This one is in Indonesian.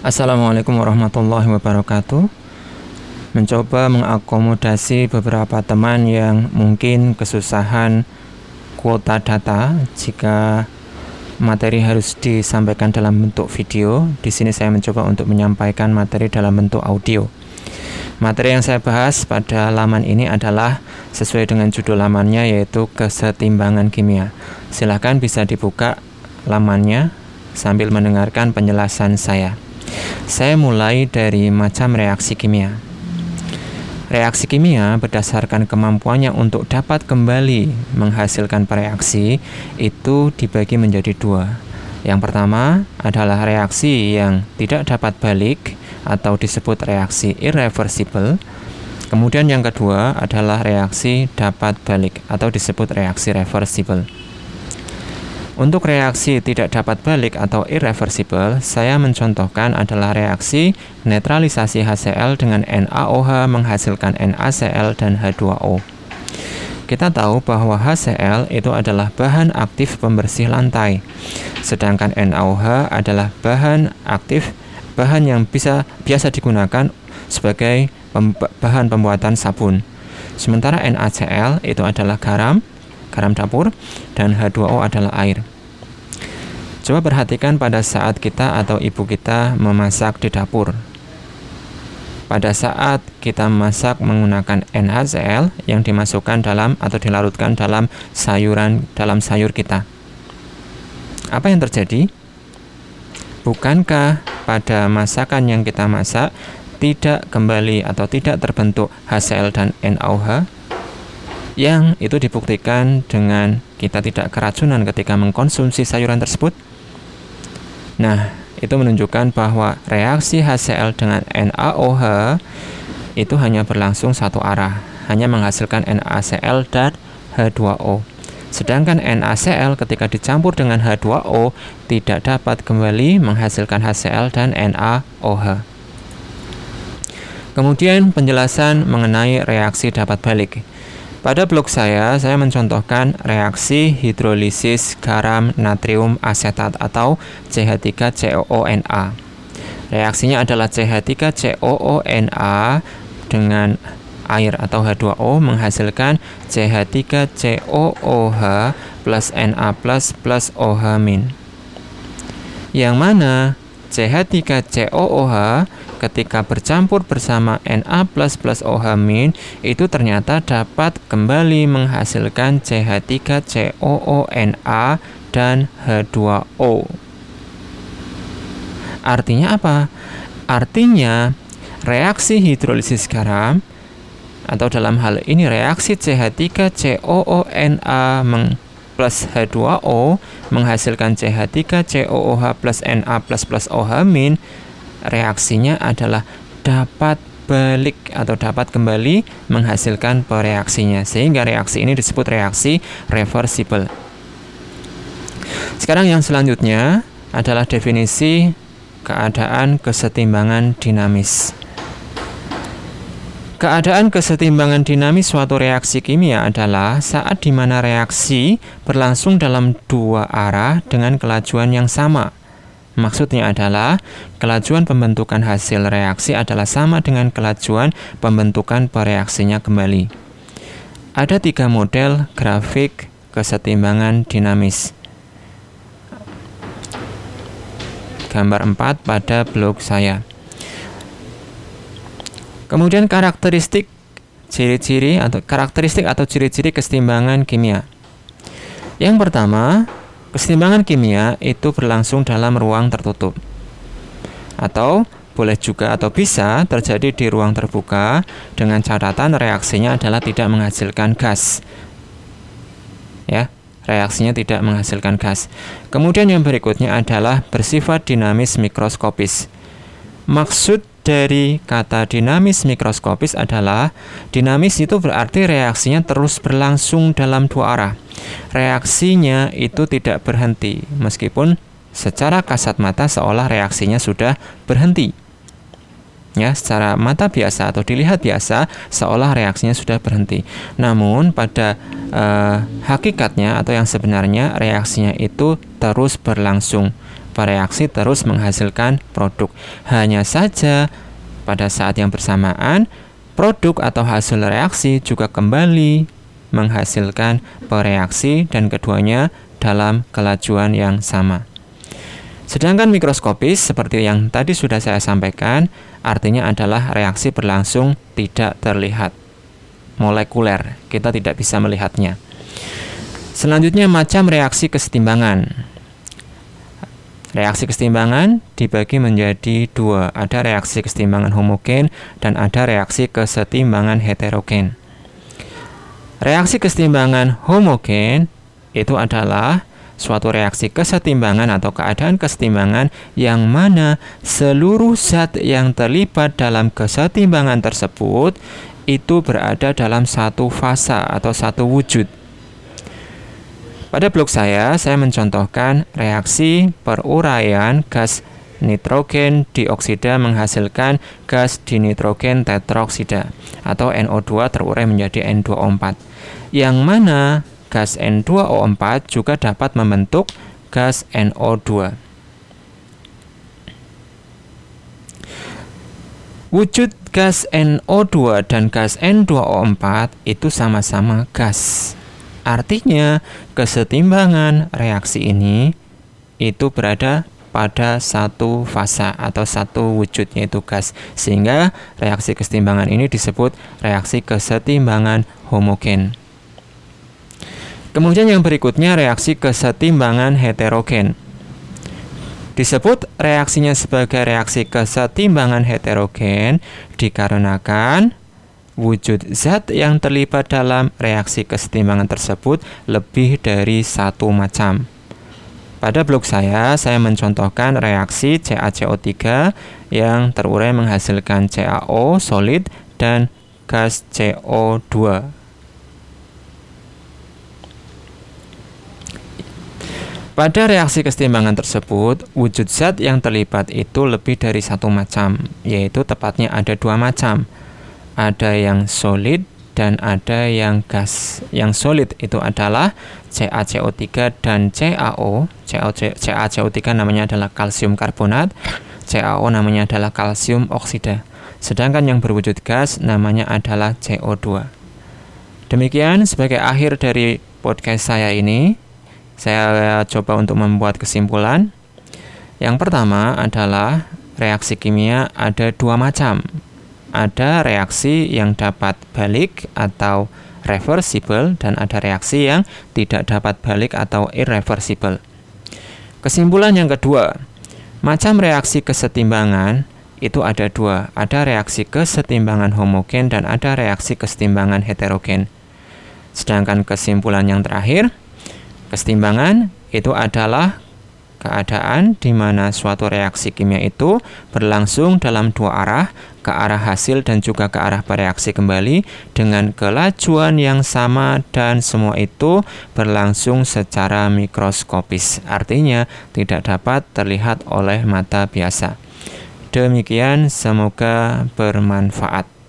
Assalamualaikum warahmatullahi wabarakatuh. Mencoba mengakomodasi beberapa teman yang mungkin kesusahan kuota data jika materi harus disampaikan dalam bentuk video. Di sini saya mencoba untuk menyampaikan materi dalam bentuk audio. Materi yang saya bahas pada laman ini adalah sesuai dengan judul lamannya yaitu kesetimbangan kimia. Silahkan bisa dibuka lamannya sambil mendengarkan penjelasan saya. Saya mulai dari macam reaksi kimia. Reaksi kimia berdasarkan kemampuannya untuk dapat kembali menghasilkan reaksi itu dibagi menjadi dua. Yang pertama adalah reaksi yang tidak dapat balik atau disebut reaksi irreversible. Kemudian yang kedua adalah reaksi dapat balik atau disebut reaksi reversible. Untuk reaksi tidak dapat balik atau irreversible, saya mencontohkan adalah reaksi netralisasi HCl dengan NaOH menghasilkan NaCl dan H2O. Kita tahu bahwa HCl itu adalah bahan aktif pembersih lantai, sedangkan NaOH adalah bahan aktif bahan yang bisa biasa digunakan sebagai bahan pembuatan sabun. Sementara NaCl itu adalah garam, garam dapur, dan H2O adalah air. Coba perhatikan pada saat kita atau ibu kita memasak di dapur. Pada saat kita masak menggunakan NaCl yang dimasukkan dalam atau dilarutkan dalam sayuran dalam sayur kita. Apa yang terjadi? Bukankah pada masakan yang kita masak tidak kembali atau tidak terbentuk HCl dan NaOH? Yang itu dibuktikan dengan kita tidak keracunan ketika mengkonsumsi sayuran tersebut. Nah, itu menunjukkan bahwa reaksi HCl dengan NaOH itu hanya berlangsung satu arah, hanya menghasilkan NaCl dan H2O. Sedangkan NaCl ketika dicampur dengan H2O tidak dapat kembali menghasilkan HCl dan NaOH. Kemudian penjelasan mengenai reaksi dapat balik. Pada blog saya, saya mencontohkan reaksi hidrolisis garam natrium asetat atau CH3COONA. Reaksinya adalah CH3COONA dengan air atau H2O menghasilkan CH3COOH plus Na plus plus OH min. Yang mana CH3COOH ketika bercampur bersama Na++ OH- itu ternyata dapat kembali menghasilkan CH3COONA dan H2O. Artinya apa? Artinya reaksi hidrolisis garam atau dalam hal ini reaksi CH3COONA plus H2O menghasilkan CH3COOH plus Na plus plus OH- reaksinya adalah dapat balik atau dapat kembali menghasilkan pereaksinya sehingga reaksi ini disebut reaksi reversible. Sekarang yang selanjutnya adalah definisi keadaan kesetimbangan dinamis. Keadaan kesetimbangan dinamis suatu reaksi kimia adalah saat di mana reaksi berlangsung dalam dua arah dengan kelajuan yang sama Maksudnya adalah kelajuan pembentukan hasil reaksi adalah sama dengan kelajuan pembentukan pereaksinya kembali. Ada tiga model grafik kesetimbangan dinamis. Gambar 4 pada blog saya. Kemudian karakteristik ciri-ciri atau karakteristik atau ciri-ciri kesetimbangan kimia. Yang pertama, Keseimbangan kimia itu berlangsung dalam ruang tertutup. Atau boleh juga atau bisa terjadi di ruang terbuka dengan catatan reaksinya adalah tidak menghasilkan gas. Ya, reaksinya tidak menghasilkan gas. Kemudian yang berikutnya adalah bersifat dinamis mikroskopis. Maksud dari kata dinamis mikroskopis adalah dinamis itu berarti reaksinya terus berlangsung dalam dua arah. Reaksinya itu tidak berhenti meskipun secara kasat mata seolah reaksinya sudah berhenti. Ya, secara mata biasa atau dilihat biasa seolah reaksinya sudah berhenti. Namun pada uh, hakikatnya atau yang sebenarnya reaksinya itu terus berlangsung bereaksi terus menghasilkan produk. Hanya saja pada saat yang bersamaan produk atau hasil reaksi juga kembali menghasilkan bereaksi dan keduanya dalam kelajuan yang sama. Sedangkan mikroskopis seperti yang tadi sudah saya sampaikan, artinya adalah reaksi berlangsung tidak terlihat. Molekuler, kita tidak bisa melihatnya. Selanjutnya macam reaksi kesetimbangan. Reaksi kesetimbangan dibagi menjadi dua, ada reaksi kesetimbangan homogen dan ada reaksi kesetimbangan heterogen. Reaksi kesetimbangan homogen itu adalah suatu reaksi kesetimbangan atau keadaan kesetimbangan yang mana seluruh zat yang terlibat dalam kesetimbangan tersebut itu berada dalam satu fase atau satu wujud. Pada blog saya, saya mencontohkan reaksi peruraian gas nitrogen dioksida menghasilkan gas dinitrogen tetroksida atau NO2 terurai menjadi N2O4 yang mana gas N2O4 juga dapat membentuk gas NO2. Wujud gas NO2 dan gas N2O4 itu sama-sama gas. Artinya, kesetimbangan reaksi ini itu berada pada satu fase atau satu wujud yaitu gas sehingga reaksi kesetimbangan ini disebut reaksi kesetimbangan homogen. Kemudian yang berikutnya reaksi kesetimbangan heterogen. Disebut reaksinya sebagai reaksi kesetimbangan heterogen dikarenakan wujud zat yang terlibat dalam reaksi kesetimbangan tersebut lebih dari satu macam. Pada blog saya, saya mencontohkan reaksi CaCO3 yang terurai menghasilkan CaO solid dan gas CO2 Pada reaksi kesetimbangan tersebut, wujud zat yang terlibat itu lebih dari satu macam, yaitu tepatnya ada dua macam. Ada yang solid dan ada yang gas. Yang solid itu adalah CaCO3 dan CaO. CaCO3 namanya adalah kalsium karbonat, CaO namanya adalah kalsium oksida. Sedangkan yang berwujud gas namanya adalah CO2. Demikian sebagai akhir dari podcast saya ini. Saya coba untuk membuat kesimpulan. Yang pertama adalah reaksi kimia ada dua macam. Ada reaksi yang dapat balik atau reversible dan ada reaksi yang tidak dapat balik atau irreversible. Kesimpulan yang kedua, macam reaksi kesetimbangan itu ada dua, ada reaksi kesetimbangan homogen dan ada reaksi kesetimbangan heterogen. Sedangkan kesimpulan yang terakhir, Kesetimbangan itu adalah keadaan di mana suatu reaksi kimia itu berlangsung dalam dua arah, ke arah hasil dan juga ke arah bereaksi kembali dengan kelajuan yang sama dan semua itu berlangsung secara mikroskopis. Artinya tidak dapat terlihat oleh mata biasa. Demikian semoga bermanfaat.